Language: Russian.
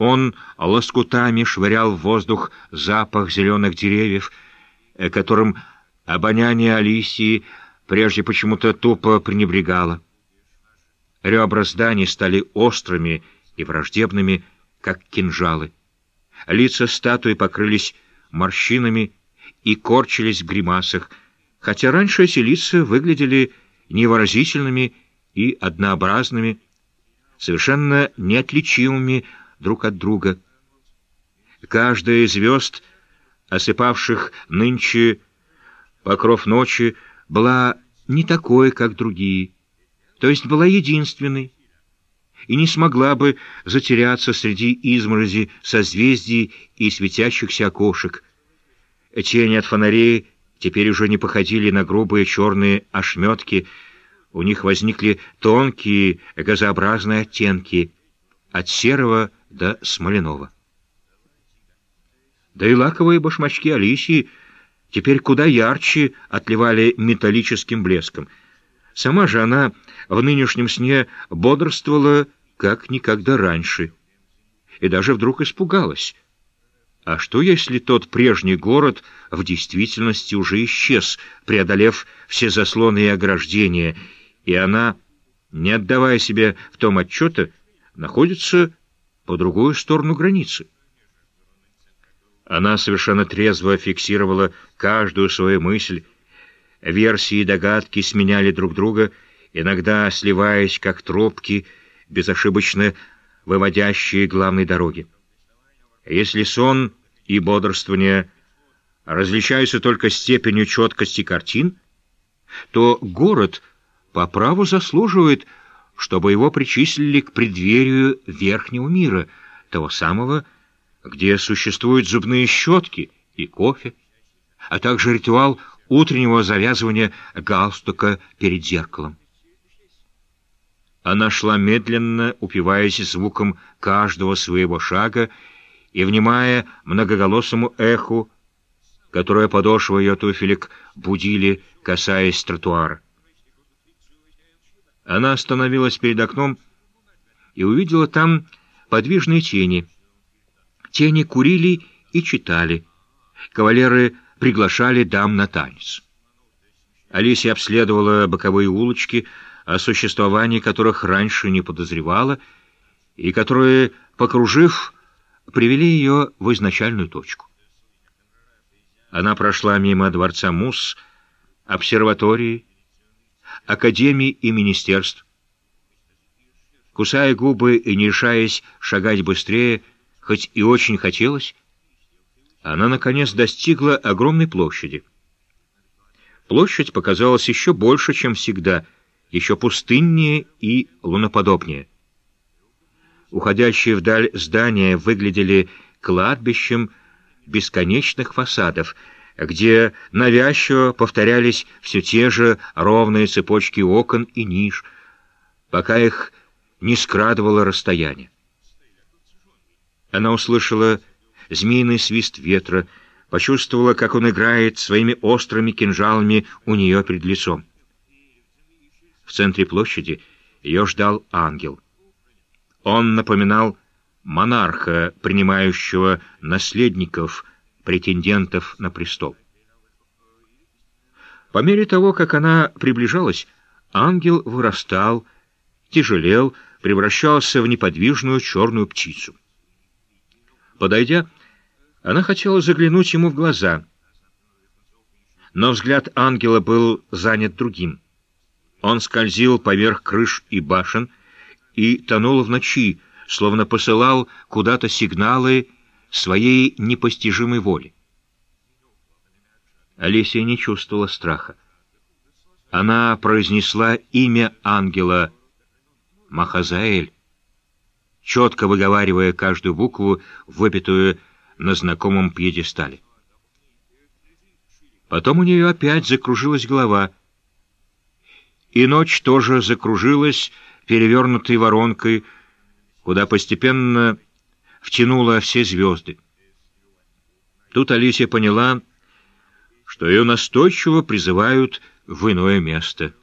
Он лоскутами швырял в воздух запах зеленых деревьев, э, которым обоняние Алисии прежде почему-то тупо пренебрегало. Ребра зданий стали острыми и враждебными, как кинжалы. Лица статуи покрылись морщинами и корчились в гримасах, хотя раньше эти лица выглядели невыразительными и однообразными, совершенно неотличимыми друг от друга. Каждая из звезд, осыпавших нынче покров ночи, была не такой, как другие, то есть была единственной, и не смогла бы затеряться среди изморози созвездий и светящихся окошек. Тени от фонарей теперь уже не походили на грубые черные ошметки, у них возникли тонкие газообразные оттенки от серого до смоляного. Да и лаковые башмачки Алисии теперь куда ярче отливали металлическим блеском. Сама же она в нынешнем сне бодрствовала как никогда раньше и даже вдруг испугалась. А что, если тот прежний город в действительности уже исчез, преодолев все заслоны и ограждения, и она, не отдавая себе в том отчета, находится по другую сторону границы? Она совершенно трезво фиксировала каждую свою мысль. Версии и догадки сменяли друг друга, иногда сливаясь, как тропки, безошибочно выводящие главной дороги. Если сон и бодрствование различаются только степенью четкости картин, то город по праву заслуживает, чтобы его причислили к преддверию верхнего мира, того самого, где существуют зубные щетки и кофе, а также ритуал утреннего завязывания галстука перед зеркалом. Она шла медленно, упиваясь звуком каждого своего шага и внимая многоголосому эху, которое подошвы ее туфелек будили, касаясь тротуара. Она остановилась перед окном и увидела там подвижные тени — Тени курили и читали. Кавалеры приглашали дам на танец. Алисия обследовала боковые улочки, о существовании которых раньше не подозревала, и которые, покружив, привели ее в изначальную точку. Она прошла мимо дворца Мус, обсерватории, академий и министерств. Кусая губы и не решаясь шагать быстрее, хоть и очень хотелось, она, наконец, достигла огромной площади. Площадь показалась еще больше, чем всегда, еще пустыннее и луноподобнее. Уходящие вдаль здания выглядели кладбищем бесконечных фасадов, где навязчиво повторялись все те же ровные цепочки окон и ниш, пока их не скрадывало расстояние. Она услышала змеиный свист ветра, почувствовала, как он играет своими острыми кинжалами у нее перед лицом. В центре площади ее ждал ангел. Он напоминал монарха, принимающего наследников, претендентов на престол. По мере того, как она приближалась, ангел вырастал, тяжелел, превращался в неподвижную черную птицу. Подойдя, она хотела заглянуть ему в глаза, но взгляд ангела был занят другим. Он скользил поверх крыш и башен и тонул в ночи, словно посылал куда-то сигналы своей непостижимой воли. Алисия не чувствовала страха. Она произнесла имя ангела Махазаэль четко выговаривая каждую букву, выпитую на знакомом пьедестале. Потом у нее опять закружилась голова, и ночь тоже закружилась перевернутой воронкой, куда постепенно втянула все звезды. Тут Алисия поняла, что ее настойчиво призывают в иное место —